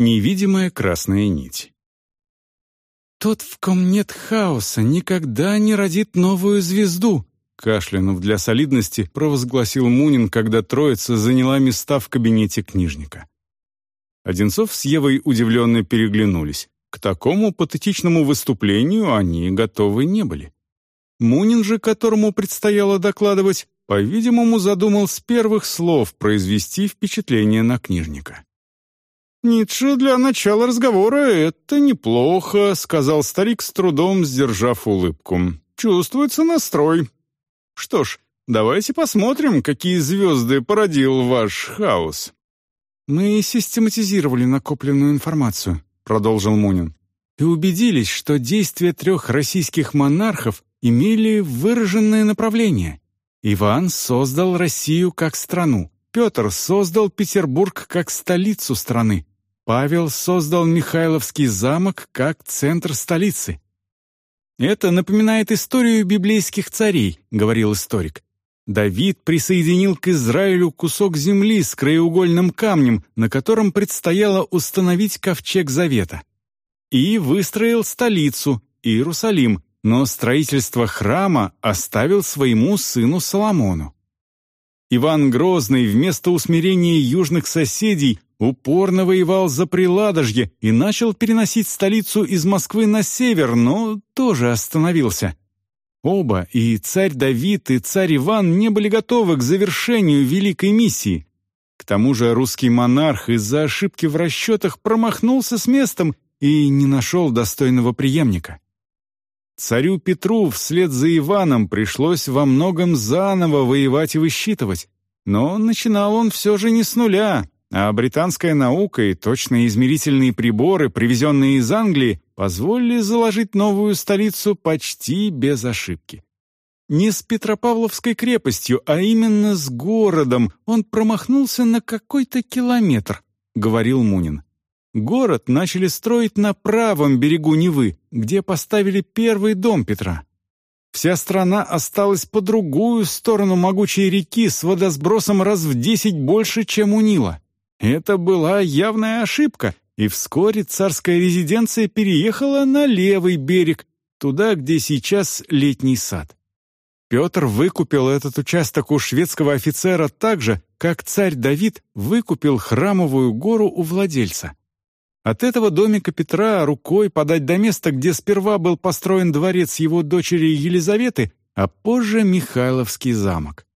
Невидимая красная нить. «Тот, в ком нет хаоса, никогда не родит новую звезду», кашлянув для солидности, провозгласил Мунин, когда троица заняла места в кабинете книжника. Одинцов с Евой удивленно переглянулись. К такому патетичному выступлению они готовы не были. Мунин же, которому предстояло докладывать, по-видимому, задумал с первых слов произвести впечатление на книжника. «Ницше для начала разговора — это неплохо», — сказал старик с трудом, сдержав улыбку. «Чувствуется настрой. Что ж, давайте посмотрим, какие звезды породил ваш хаос». «Мы систематизировали накопленную информацию», — продолжил Мунин, «и убедились, что действия трех российских монархов имели выраженное направление. Иван создал Россию как страну, Петр создал Петербург как столицу страны, Павел создал Михайловский замок как центр столицы. «Это напоминает историю библейских царей», — говорил историк. Давид присоединил к Израилю кусок земли с краеугольным камнем, на котором предстояло установить ковчег завета. И выстроил столицу, Иерусалим, но строительство храма оставил своему сыну Соломону. Иван Грозный вместо усмирения южных соседей упорно воевал за Приладожье и начал переносить столицу из Москвы на север, но тоже остановился. Оба, и царь Давид, и царь Иван, не были готовы к завершению великой миссии. К тому же русский монарх из-за ошибки в расчетах промахнулся с местом и не нашел достойного преемника. Царю Петру вслед за Иваном пришлось во многом заново воевать и высчитывать, но начинал он все же не с нуля, а британская наука и точные измерительные приборы, привезенные из Англии, позволили заложить новую столицу почти без ошибки. Не с Петропавловской крепостью, а именно с городом он промахнулся на какой-то километр, говорил Мунин. Город начали строить на правом берегу Невы, где поставили первый дом Петра. Вся страна осталась по другую сторону могучей реки с водосбросом раз в десять больше, чем у Нила. Это была явная ошибка, и вскоре царская резиденция переехала на левый берег, туда, где сейчас летний сад. Петр выкупил этот участок у шведского офицера так же, как царь Давид выкупил храмовую гору у владельца. От этого домика Петра рукой подать до места, где сперва был построен дворец его дочери Елизаветы, а позже Михайловский замок.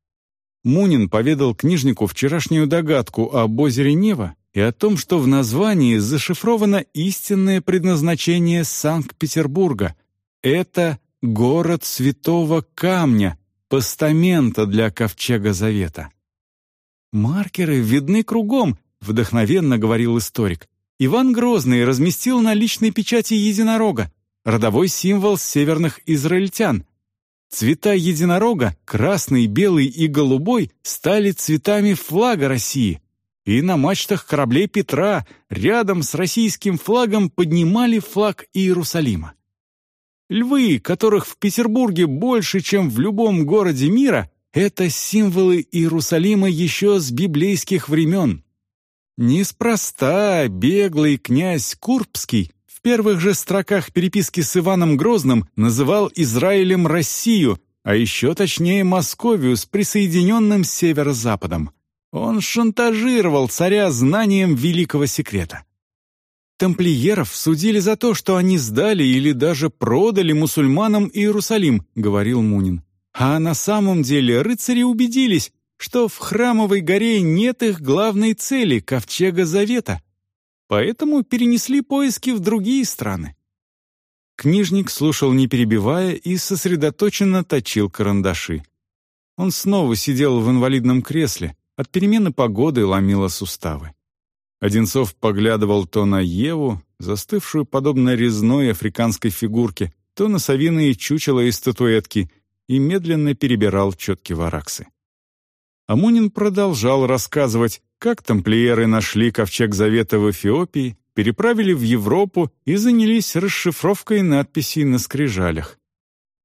Мунин поведал книжнику вчерашнюю догадку об озере Нева и о том, что в названии зашифровано истинное предназначение Санкт-Петербурга. Это город святого камня, постамента для ковчега завета. «Маркеры видны кругом», — вдохновенно говорил историк. Иван Грозный разместил на личной печати единорога, родовой символ северных израильтян, Цвета единорога, красный, белый и голубой, стали цветами флага России. И на мачтах кораблей Петра рядом с российским флагом поднимали флаг Иерусалима. Львы, которых в Петербурге больше, чем в любом городе мира, это символы Иерусалима еще с библейских времен. Неспроста беглый князь Курбский первых же строках переписки с Иваном Грозным называл Израилем Россию, а еще точнее Московию с присоединенным северо-западом. Он шантажировал царя знанием великого секрета. «Тамплиеров судили за то, что они сдали или даже продали мусульманам Иерусалим», — говорил Мунин. А на самом деле рыцари убедились, что в Храмовой горе нет их главной цели — Ковчега Завета — поэтому перенесли поиски в другие страны. Книжник слушал не перебивая и сосредоточенно точил карандаши. Он снова сидел в инвалидном кресле, от перемены погоды ломило суставы. Одинцов поглядывал то на Еву, застывшую подобно резной африканской фигурке, то на совиные чучела и статуэтки, и медленно перебирал четки вараксы. Амунин продолжал рассказывать, как тамплиеры нашли ковчег Завета в Эфиопии, переправили в Европу и занялись расшифровкой надписей на скрижалях.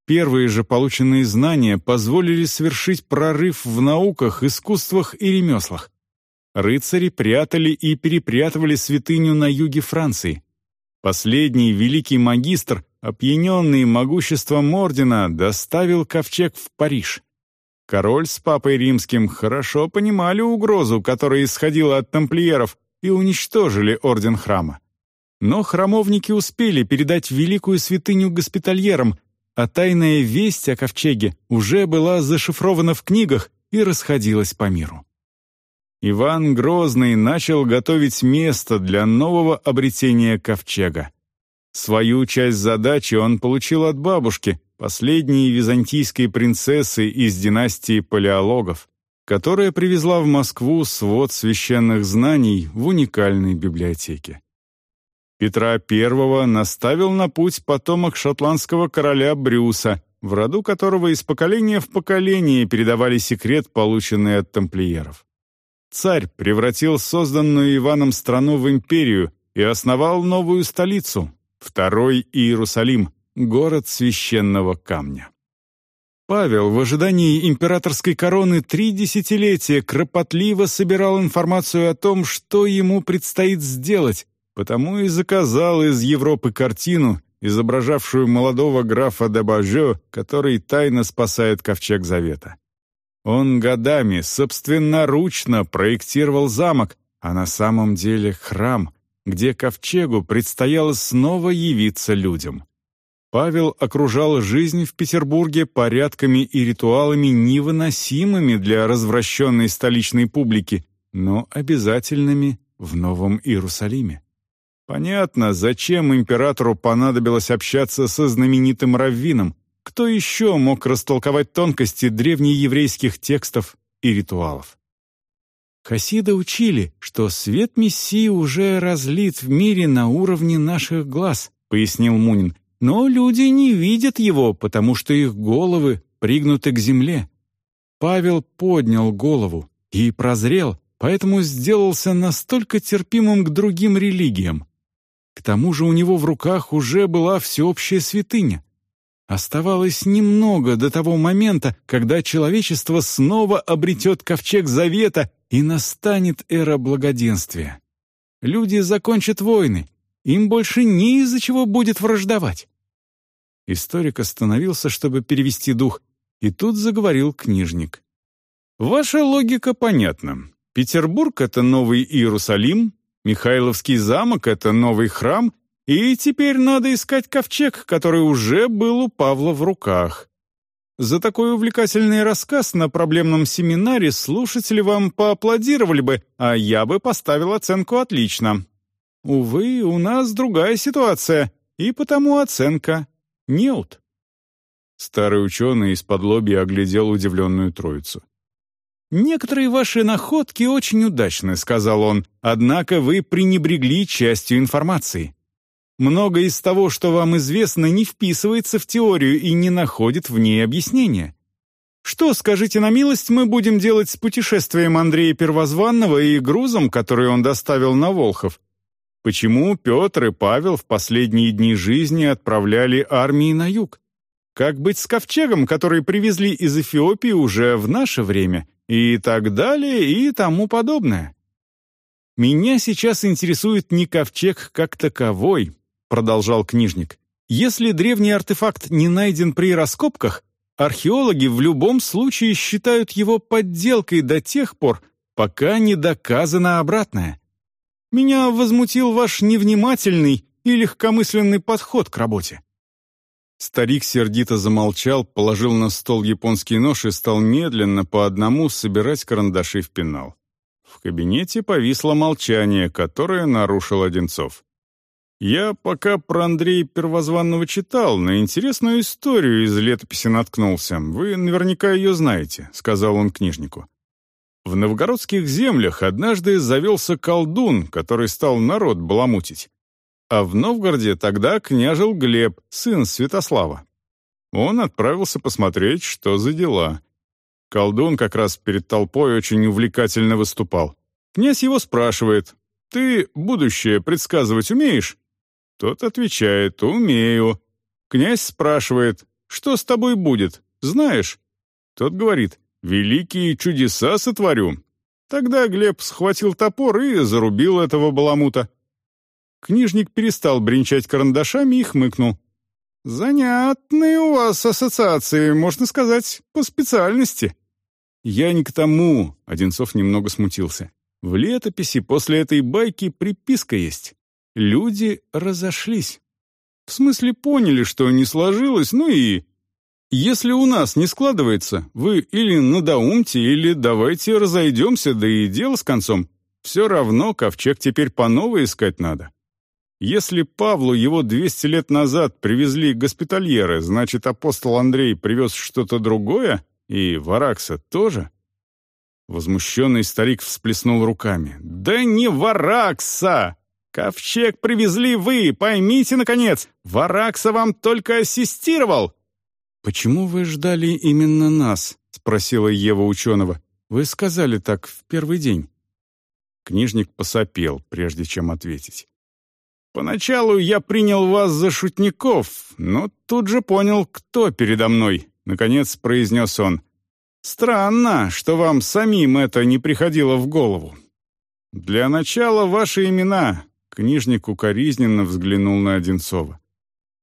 Первые же полученные знания позволили совершить прорыв в науках, искусствах и ремеслах. рыцари прятали и перепрятывали святыню на юге Франции. Последний великий магистр, опьяненный могуществом ордена, доставил ковчег в Париж. Король с папой римским хорошо понимали угрозу, которая исходила от тамплиеров, и уничтожили орден храма. Но храмовники успели передать великую святыню госпитальерам, а тайная весть о ковчеге уже была зашифрована в книгах и расходилась по миру. Иван Грозный начал готовить место для нового обретения ковчега. Свою часть задачи он получил от бабушки, последней византийской принцессы из династии палеологов, которая привезла в Москву свод священных знаний в уникальной библиотеке. Петра I наставил на путь потомок шотландского короля Брюса, в роду которого из поколения в поколение передавали секрет, полученный от тамплиеров. Царь превратил созданную Иваном страну в империю и основал новую столицу, второй Иерусалим, город священного камня. Павел в ожидании императорской короны три десятилетия кропотливо собирал информацию о том, что ему предстоит сделать, потому и заказал из Европы картину, изображавшую молодого графа де который тайно спасает ковчег Завета. Он годами собственноручно проектировал замок, а на самом деле храм, где ковчегу предстояло снова явиться людям. Павел окружал жизнь в Петербурге порядками и ритуалами невыносимыми для развращенной столичной публики, но обязательными в Новом Иерусалиме. Понятно, зачем императору понадобилось общаться со знаменитым раввином, кто еще мог растолковать тонкости древнееврейских текстов и ритуалов? Хасиды учили, что свет Мессии уже разлит в мире на уровне наших глаз, пояснил Мунин, но люди не видят его, потому что их головы пригнуты к земле. Павел поднял голову и прозрел, поэтому сделался настолько терпимым к другим религиям. К тому же у него в руках уже была всеобщая святыня. Оставалось немного до того момента, когда человечество снова обретет ковчег завета и настанет эра благоденствия. Люди закончат войны, им больше не из-за чего будет враждовать. Историк остановился, чтобы перевести дух, и тут заговорил книжник. «Ваша логика понятна. Петербург — это новый Иерусалим, Михайловский замок — это новый храм, и теперь надо искать ковчег, который уже был у Павла в руках. За такой увлекательный рассказ на проблемном семинаре слушатели вам поаплодировали бы, а я бы поставил оценку «отлично». Увы, у нас другая ситуация, и потому оценка «неут». Старый ученый из-под лоби оглядел удивленную троицу. «Некоторые ваши находки очень удачны», — сказал он, «однако вы пренебрегли частью информации. Многое из того, что вам известно, не вписывается в теорию и не находит в ней объяснения. Что, скажите на милость, мы будем делать с путешествием Андрея Первозванного и грузом, который он доставил на Волхов? Почему Петр и Павел в последние дни жизни отправляли армии на юг? Как быть с ковчегом, который привезли из Эфиопии уже в наше время? И так далее, и тому подобное. Меня сейчас интересует не ковчег как таковой, — продолжал книжник. «Если древний артефакт не найден при раскопках, археологи в любом случае считают его подделкой до тех пор, пока не доказано обратное. Меня возмутил ваш невнимательный и легкомысленный подход к работе». Старик сердито замолчал, положил на стол японский нож и стал медленно по одному собирать карандаши в пенал. В кабинете повисло молчание, которое нарушил Одинцов. Я пока про Андрея Первозванного читал, на интересную историю из летописи наткнулся. Вы наверняка ее знаете», — сказал он книжнику. В новгородских землях однажды завелся колдун, который стал народ баламутить. А в Новгороде тогда княжил Глеб, сын Святослава. Он отправился посмотреть, что за дела. Колдун как раз перед толпой очень увлекательно выступал. Князь его спрашивает, «Ты будущее предсказывать умеешь?» Тот отвечает «Умею». Князь спрашивает «Что с тобой будет? Знаешь?» Тот говорит «Великие чудеса сотворю». Тогда Глеб схватил топор и зарубил этого баламута. Книжник перестал бренчать карандашами и хмыкнул. «Занятные у вас ассоциации, можно сказать, по специальности». «Я не к тому», — Одинцов немного смутился. «В летописи после этой байки приписка есть. Люди разошлись. В смысле поняли, что не сложилось, ну и... Если у нас не складывается, вы или надоумьте, или давайте разойдемся, да и дело с концом. Все равно ковчег теперь по новой искать надо. Если Павлу его 200 лет назад привезли госпитальеры, значит, апостол Андрей привез что-то другое, и Варакса тоже? Возмущенный старик всплеснул руками. «Да не Варакса! Ковчег привезли вы, поймите, наконец! Варакса вам только ассистировал!» «Почему вы ждали именно нас?» — спросила Ева ученого. «Вы сказали так в первый день». Книжник посопел, прежде чем ответить. «Поначалу я принял вас за шутников, но тут же понял, кто передо мной», — наконец произнес он. «Странно, что вам самим это не приходило в голову. Для начала ваши имена», — книжник укоризненно взглянул на Одинцова.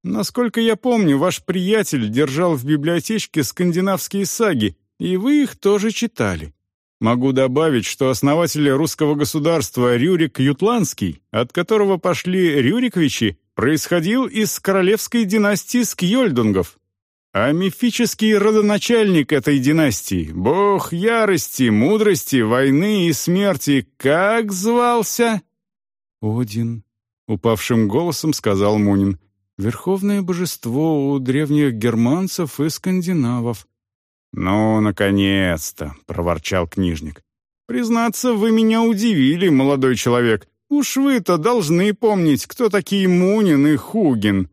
«Насколько я помню, ваш приятель держал в библиотечке скандинавские саги, и вы их тоже читали. Могу добавить, что основатель русского государства Рюрик Ютландский, от которого пошли Рюриковичи, происходил из королевской династии Скьольдунгов. А мифический родоначальник этой династии, бог ярости, мудрости, войны и смерти, как звался? «Один», — упавшим голосом сказал Мунин, — «верховное божество у древних германцев и скандинавов». «Ну, наконец-то!» — проворчал книжник. «Признаться, вы меня удивили, молодой человек. Уж вы-то должны помнить, кто такие Мунин и Хугин».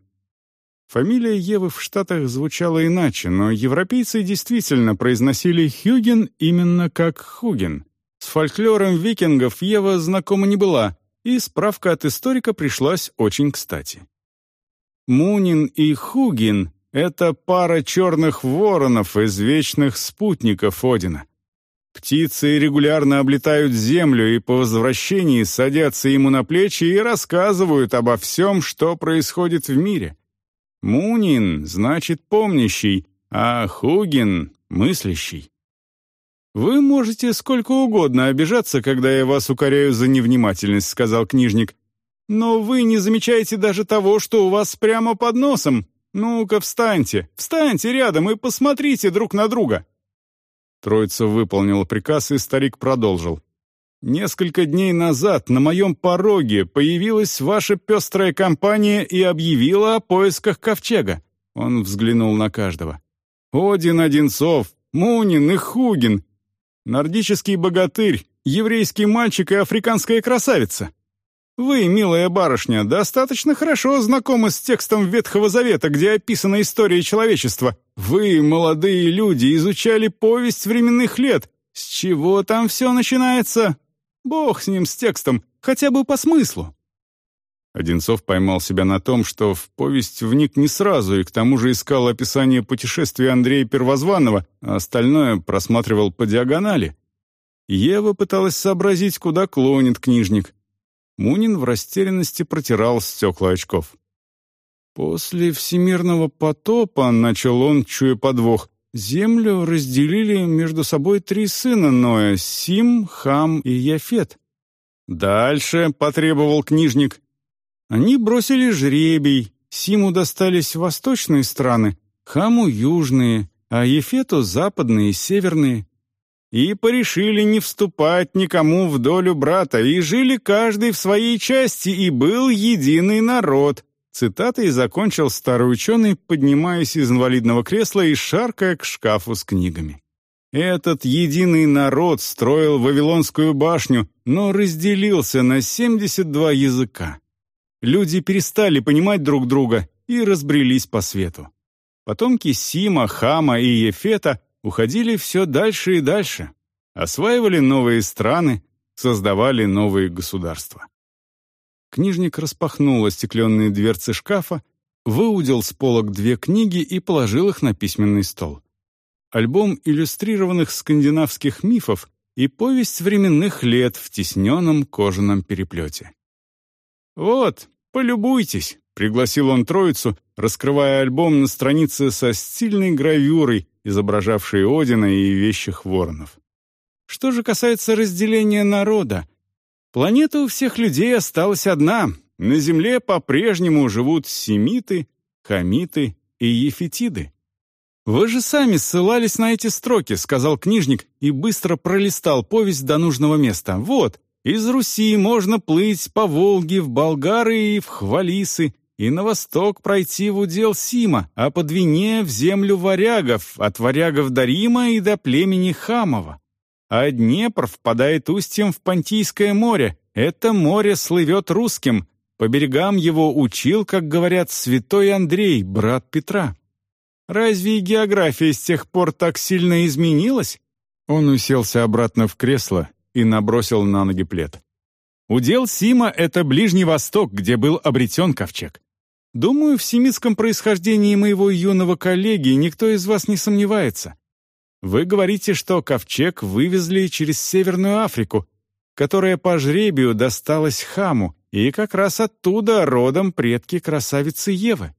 Фамилия Евы в Штатах звучала иначе, но европейцы действительно произносили «Хюген» именно как «Хуген». С фольклором викингов Ева знакома не была, и справка от историка пришлась очень кстати. Мунин и Хугин это пара черных воронов из вечных спутников Одина. Птицы регулярно облетают землю и по возвращении садятся ему на плечи и рассказывают обо всем, что происходит в мире. Мунин значит помнящий, а Хугин — мыслящий. «Вы можете сколько угодно обижаться, когда я вас укоряю за невнимательность», — сказал книжник. «Но вы не замечаете даже того, что у вас прямо под носом, «Ну-ка, встаньте, встаньте рядом и посмотрите друг на друга!» Троица выполнила приказ, и старик продолжил. «Несколько дней назад на моем пороге появилась ваша пестрая компания и объявила о поисках ковчега». Он взглянул на каждого. «Один Одинцов, Мунин и Хугин, нордический богатырь, еврейский мальчик и африканская красавица. Вы, милая барышня, достаточно хорошо знакомы с текстом Ветхого Завета, где описана история человечества. Вы, молодые люди, изучали повесть временных лет. С чего там все начинается? Бог с ним, с текстом, хотя бы по смыслу. Одинцов поймал себя на том, что в повесть вник не сразу и к тому же искал описание путешествия Андрея Первозванного, а остальное просматривал по диагонали. Ева пыталась сообразить, куда клонит книжник. Мунин в растерянности протирал стекла очков. «После всемирного потопа, — начал он, чуя подвох, — землю разделили между собой три сына Ноя — Сим, Хам и Яфет. Дальше, — потребовал книжник, — они бросили жребий, Симу достались восточные страны, Хаму — южные, а Ефету — западные и северные и порешили не вступать никому в долю брата, и жили каждый в своей части, и был единый народ». Цитатой закончил старый ученый, поднимаясь из инвалидного кресла и шаркая к шкафу с книгами. Этот единый народ строил Вавилонскую башню, но разделился на 72 языка. Люди перестали понимать друг друга и разбрелись по свету. Потомки Сима, Хама и Ефета уходили все дальше и дальше, осваивали новые страны, создавали новые государства. Книжник распахнул остекленные дверцы шкафа, выудил с полок две книги и положил их на письменный стол. Альбом иллюстрированных скандинавских мифов и повесть временных лет в тисненном кожаном переплете. «Вот, полюбуйтесь», — пригласил он троицу, раскрывая альбом на странице со стильной гравюрой, изображавшей Одина и вещих воронов. Что же касается разделения народа, планета у всех людей осталась одна. На Земле по-прежнему живут семиты, хамиты и ефетиды. «Вы же сами ссылались на эти строки», — сказал книжник и быстро пролистал повесть до нужного места. «Вот, из Руси можно плыть по Волге в Болгары и в Хвалисы, и на восток пройти в удел Сима, а по Двине в землю варягов, от варягов до Рима и до племени Хамова. А Днепр впадает устьем в Понтийское море. Это море слывет русским. По берегам его учил, как говорят, святой Андрей, брат Петра. Разве география с тех пор так сильно изменилась?» Он уселся обратно в кресло и набросил на ноги плед. «Удел Сима — это Ближний Восток, где был обретен ковчег. Думаю, в семитском происхождении моего юного коллеги никто из вас не сомневается. Вы говорите, что ковчег вывезли через Северную Африку, которая по жребию досталась Хаму, и как раз оттуда родом предки красавицы Евы.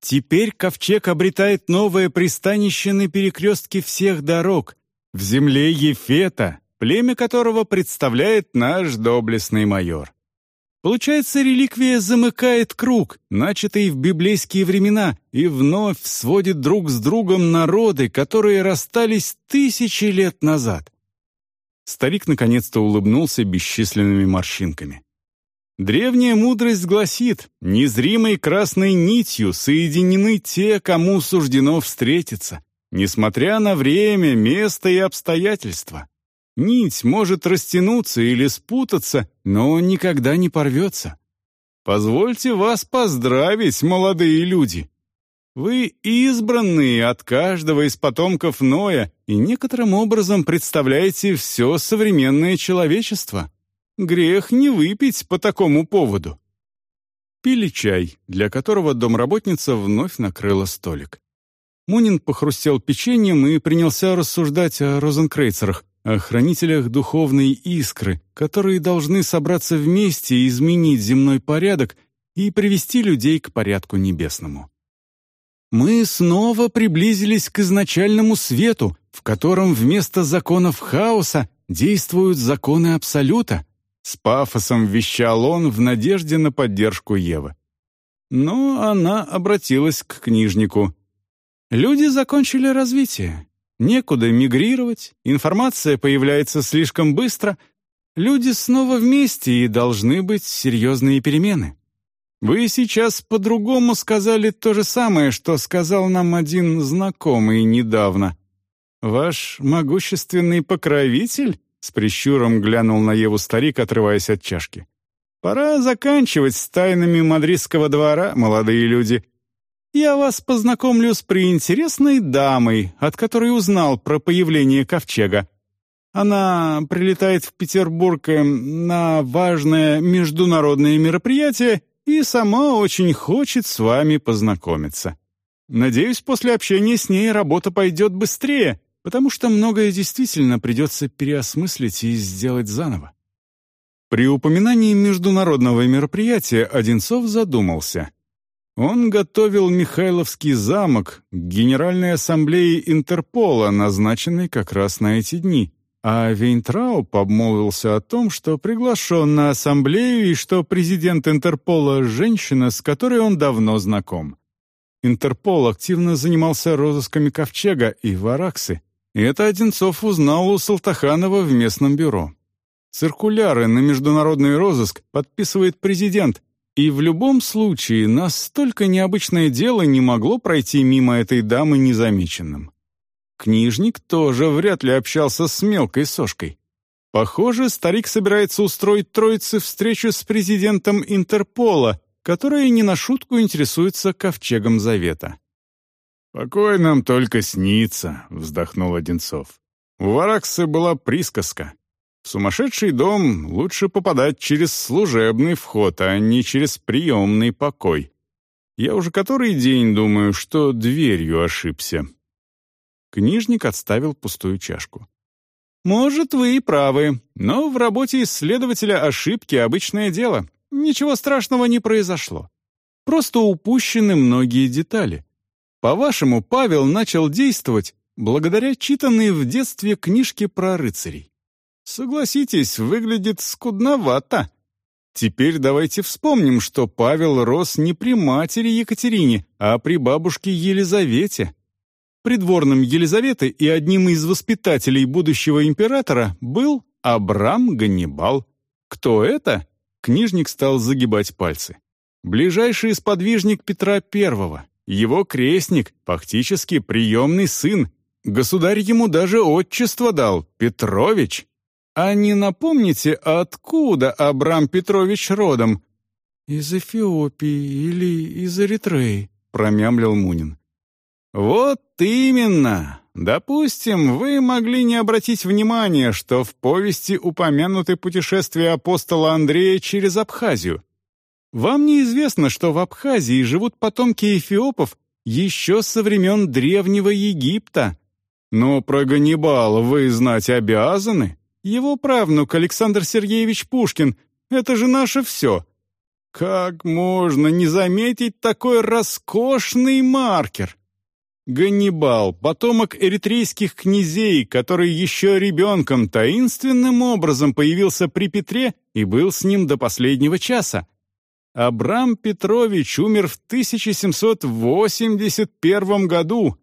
Теперь ковчег обретает новое пристанище на перекрестке всех дорог, в земле Ефета, племя которого представляет наш доблестный майор. Получается, реликвия замыкает круг, начатый в библейские времена, и вновь сводит друг с другом народы, которые расстались тысячи лет назад. Старик наконец-то улыбнулся бесчисленными морщинками. Древняя мудрость гласит, незримой красной нитью соединены те, кому суждено встретиться, несмотря на время, место и обстоятельства. Нить может растянуться или спутаться, но никогда не порвется. Позвольте вас поздравить, молодые люди. Вы избранные от каждого из потомков Ноя и некоторым образом представляете все современное человечество. Грех не выпить по такому поводу. Пили чай, для которого домработница вновь накрыла столик. Мунин похрустел печеньем и принялся рассуждать о розенкрейцерах, о хранителях духовной искры, которые должны собраться вместе и изменить земной порядок и привести людей к порядку небесному. Мы снова приблизились к изначальному свету, в котором вместо законов хаоса действуют законы Абсолюта, с пафосом вещал он в надежде на поддержку Евы. Но она обратилась к книжнику. «Люди закончили развитие. Некуда мигрировать, информация появляется слишком быстро. Люди снова вместе, и должны быть серьезные перемены. Вы сейчас по-другому сказали то же самое, что сказал нам один знакомый недавно. Ваш могущественный покровитель с прищуром глянул на Еву старик, отрываясь от чашки. «Пора заканчивать с тайнами мадридского двора, молодые люди. Я вас познакомлю с приинтересной дамой, от которой узнал про появление ковчега. Она прилетает в Петербург эм, на важное международное мероприятие и сама очень хочет с вами познакомиться. Надеюсь, после общения с ней работа пойдет быстрее, потому что многое действительно придется переосмыслить и сделать заново. При упоминании международного мероприятия Одинцов задумался. Он готовил Михайловский замок к Генеральной ассамблее Интерпола, назначенной как раз на эти дни, а Вейнтрауп обмолвился о том, что приглашен на ассамблею и что президент Интерпола — женщина, с которой он давно знаком. Интерпол активно занимался розысками Ковчега и Вараксы, и это Одинцов узнал у Салтаханова в местном бюро. Циркуляры на международный розыск подписывает президент, и в любом случае настолько необычное дело не могло пройти мимо этой дамы незамеченным. Книжник тоже вряд ли общался с мелкой сошкой. Похоже, старик собирается устроить троице встречу с президентом Интерпола, которая не на шутку интересуется ковчегом Завета. «Покой нам только снится», — вздохнул Одинцов. «У Вараксы была присказка. Сумасшедший дом лучше попадать через служебный вход, а не через приемный покой. Я уже который день думаю, что дверью ошибся». Книжник отставил пустую чашку. Может, вы и правы, но в работе исследователя ошибки — обычное дело. Ничего страшного не произошло. Просто упущены многие детали. По-вашему, Павел начал действовать благодаря читанной в детстве книжке про рыцарей. Согласитесь, выглядит скудновато. Теперь давайте вспомним, что Павел рос не при матери Екатерине, а при бабушке Елизавете. Придворным Елизаветы и одним из воспитателей будущего императора был Абрам Ганнибал. Кто это? Книжник стал загибать пальцы. Ближайший сподвижник Петра I, его крестник, фактически приемный сын. Государь ему даже отчество дал — Петрович. А не напомните, откуда Абрам Петрович родом? «Из Эфиопии или из Эритреи», — промямлил Мунин. «Вот именно! Допустим, вы могли не обратить внимания, что в повести упомянуты путешествия апостола Андрея через Абхазию. Вам неизвестно, что в Абхазии живут потомки эфиопов еще со времен Древнего Египта. Но про Ганнибала вы знать обязаны. Его правнук Александр Сергеевич Пушкин — это же наше все. Как можно не заметить такой роскошный маркер? Ганнибал, потомок эритрейских князей, который еще ребенком таинственным образом появился при Петре и был с ним до последнего часа. Абрам Петрович умер в 1781 году.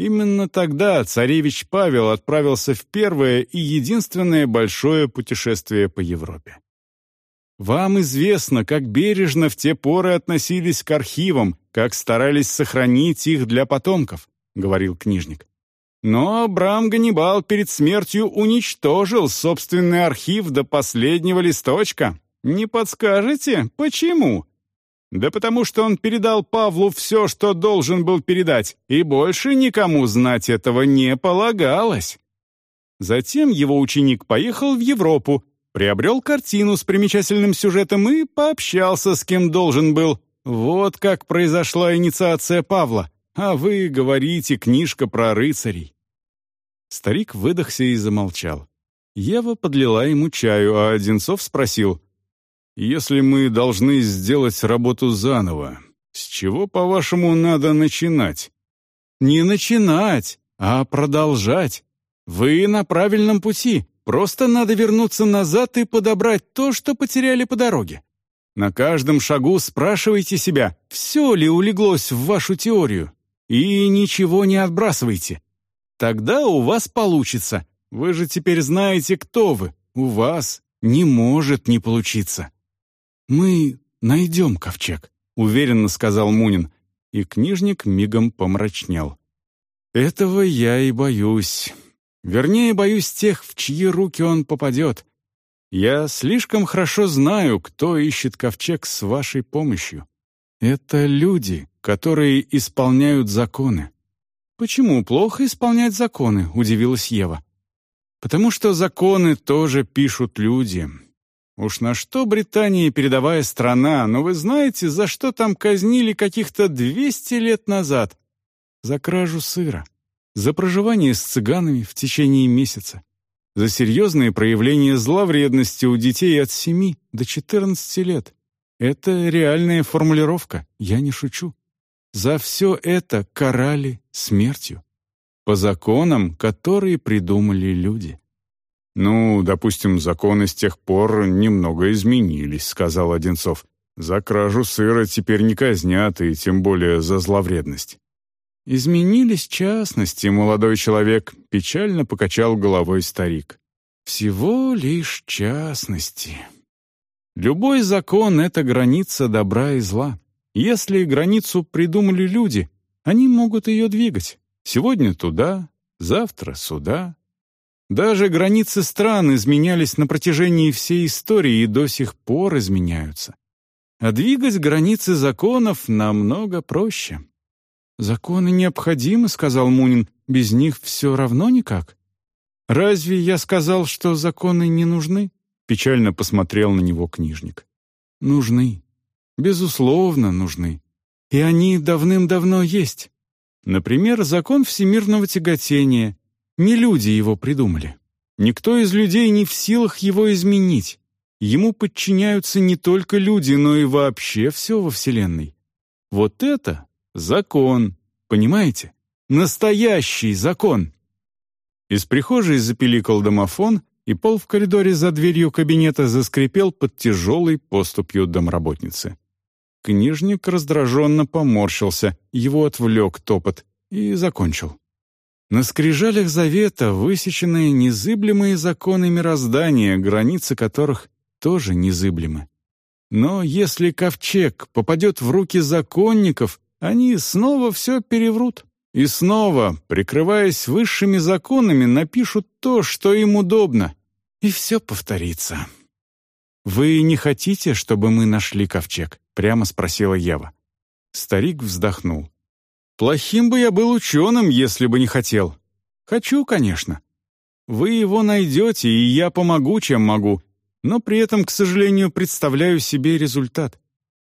Именно тогда царевич Павел отправился в первое и единственное большое путешествие по Европе. Вам известно, как бережно в те поры относились к архивам, как старались сохранить их для потомков», — говорил книжник. Но Абрам Ганнибал перед смертью уничтожил собственный архив до последнего листочка. Не подскажете, почему? Да потому что он передал Павлу все, что должен был передать, и больше никому знать этого не полагалось. Затем его ученик поехал в Европу, приобрел картину с примечательным сюжетом и пообщался с кем должен был. Вот как произошла инициация Павла. А вы говорите книжка про рыцарей. Старик выдохся и замолчал. Ева подлила ему чаю, а Одинцов спросил, «Если мы должны сделать работу заново, с чего, по-вашему, надо начинать?» «Не начинать, а продолжать. Вы на правильном пути. Просто надо вернуться назад и подобрать то, что потеряли по дороге. На каждом шагу спрашивайте себя, все ли улеглось в вашу теорию, и ничего не отбрасывайте. Тогда у вас получится. Вы же теперь знаете, кто вы. У вас не может не получиться. «Мы найдем ковчег», — уверенно сказал Мунин, и книжник мигом помрачнел. «Этого я и боюсь. Вернее, боюсь тех, в чьи руки он попадет. Я слишком хорошо знаю, кто ищет ковчег с вашей помощью. Это люди, которые исполняют законы. Почему плохо исполнять законы, удивилась Ева. Потому что законы тоже пишут люди. Уж на что Британия передовая страна, но вы знаете, за что там казнили каких-то 200 лет назад? За кражу сыра за проживание с цыганами в течение месяца, за серьезные проявления зловредности у детей от 7 до 14 лет. Это реальная формулировка, я не шучу. За все это карали смертью. По законам, которые придумали люди. «Ну, допустим, законы с тех пор немного изменились», — сказал Одинцов. «За кражу сыра теперь не казнят, и тем более за зловредность». «Изменились частности, молодой человек», — печально покачал головой старик. «Всего лишь частности. Любой закон — это граница добра и зла. Если границу придумали люди, они могут ее двигать. Сегодня туда, завтра сюда. Даже границы стран изменялись на протяжении всей истории и до сих пор изменяются. А двигать границы законов намного проще. «Законы необходимы», — сказал Мунин, — «без них все равно никак». «Разве я сказал, что законы не нужны?» — печально посмотрел на него книжник. «Нужны. Безусловно, нужны. И они давным-давно есть. Например, закон всемирного тяготения. Не люди его придумали. Никто из людей не в силах его изменить. Ему подчиняются не только люди, но и вообще все во Вселенной. Вот это закон, понимаете? Настоящий закон. Из прихожей запиликал домофон, и пол в коридоре за дверью кабинета заскрипел под тяжелой поступью домработницы. Книжник раздраженно поморщился, его отвлек топот и закончил. На скрижалях завета высечены незыблемые законы мироздания, границы которых тоже незыблемы. Но если ковчег попадет в руки законников, они снова все переврут. И снова, прикрываясь высшими законами, напишут то, что им удобно. И все повторится. «Вы не хотите, чтобы мы нашли ковчег?» — прямо спросила Ева. Старик вздохнул. «Плохим бы я был ученым, если бы не хотел. Хочу, конечно. Вы его найдете, и я помогу, чем могу, но при этом, к сожалению, представляю себе результат.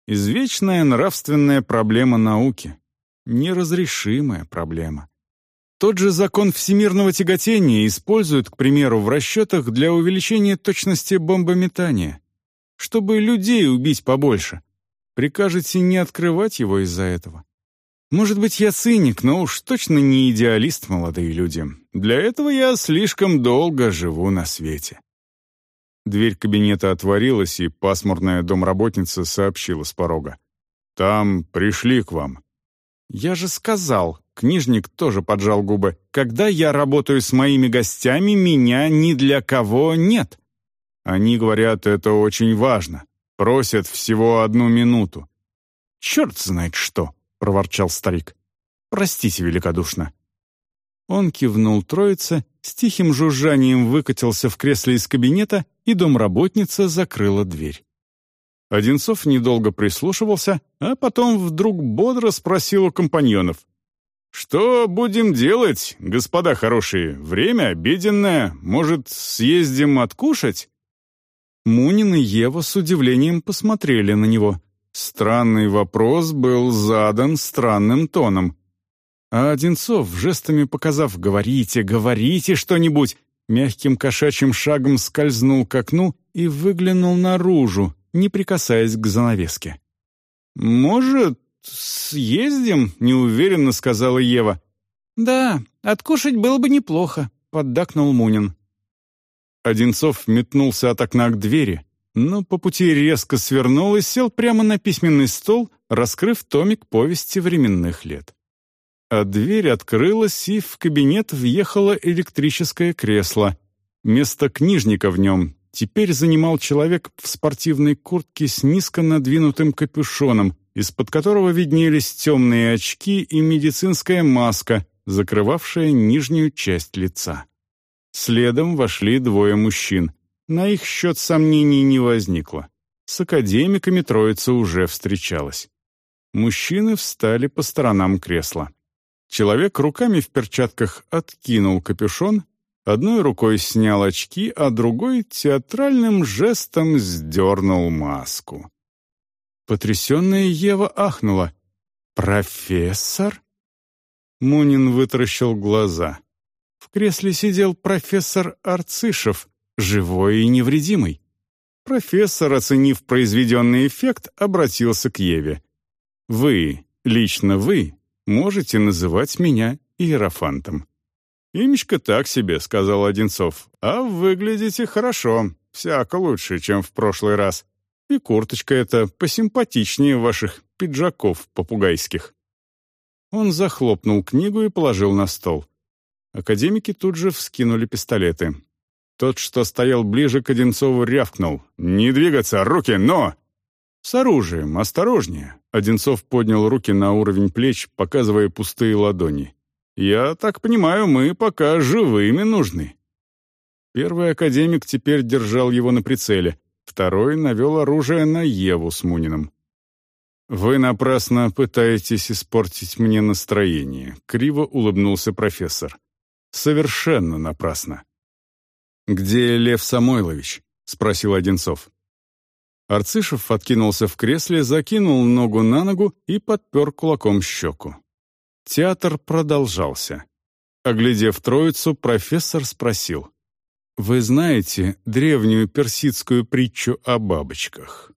Извечная нравственная проблема науки. Неразрешимая проблема. Тот же закон всемирного тяготения используют, к примеру, в расчетах для увеличения точности бомбометания. Чтобы людей убить побольше. Прикажете не открывать его из-за этого? Может быть, я циник, но уж точно не идеалист, молодые люди. Для этого я слишком долго живу на свете. Дверь кабинета отворилась, и пасмурная домработница сообщила с порога. «Там пришли к вам». «Я же сказал», — книжник тоже поджал губы, «когда я работаю с моими гостями, меня ни для кого нет». Они говорят, это очень важно. Просят всего одну минуту. «Черт знает что», — проворчал старик. «Простите великодушно». Он кивнул троице, с тихим жужжанием выкатился в кресле из кабинета, и домработница закрыла дверь. Одинцов недолго прислушивался, а потом вдруг бодро спросил у компаньонов. «Что будем делать, господа хорошие? Время обеденное. Может, съездим откушать?» Мунин и Ева с удивлением посмотрели на него. Странный вопрос был задан странным тоном. А Одинцов, жестами показав «говорите, говорите что-нибудь», мягким кошачьим шагом скользнул к окну и выглянул наружу, не прикасаясь к занавеске. «Может, съездим?» — неуверенно сказала Ева. «Да, откушать было бы неплохо», — поддакнул Мунин. Одинцов метнулся от окна к двери, но по пути резко свернул и сел прямо на письменный стол, раскрыв томик повести временных лет а дверь открылась, и в кабинет въехало электрическое кресло. Место книжника в нем теперь занимал человек в спортивной куртке с низко надвинутым капюшоном, из-под которого виднелись темные очки и медицинская маска, закрывавшая нижнюю часть лица. Следом вошли двое мужчин. На их счет сомнений не возникло. С академиками троица уже встречалась. Мужчины встали по сторонам кресла. Человек руками в перчатках откинул капюшон, одной рукой снял очки, а другой театральным жестом сдернул маску. Потрясенная Ева ахнула. «Профессор?» Мунин вытаращил глаза. В кресле сидел профессор Арцишев, живой и невредимый. Профессор, оценив произведенный эффект, обратился к Еве. «Вы, лично вы, можете называть меня Иерофантом». «Имечко так себе», — сказал Одинцов. «А выглядите хорошо, всяко лучше, чем в прошлый раз. И курточка эта посимпатичнее ваших пиджаков попугайских». Он захлопнул книгу и положил на стол. Академики тут же вскинули пистолеты. Тот, что стоял ближе к Одинцову, рявкнул. «Не двигаться! Руки! Но!» «С оружием! Осторожнее!» Одинцов поднял руки на уровень плеч, показывая пустые ладони. «Я так понимаю, мы пока живыми нужны». Первый академик теперь держал его на прицеле, второй навел оружие на Еву с Муниным. «Вы напрасно пытаетесь испортить мне настроение», — криво улыбнулся профессор. «Совершенно напрасно». «Где Лев Самойлович?» — спросил Одинцов. Арцишев откинулся в кресле, закинул ногу на ногу и подпер кулаком щеку. Театр продолжался. Оглядев троицу, профессор спросил. Вы знаете древнюю персидскую притчу о бабочках?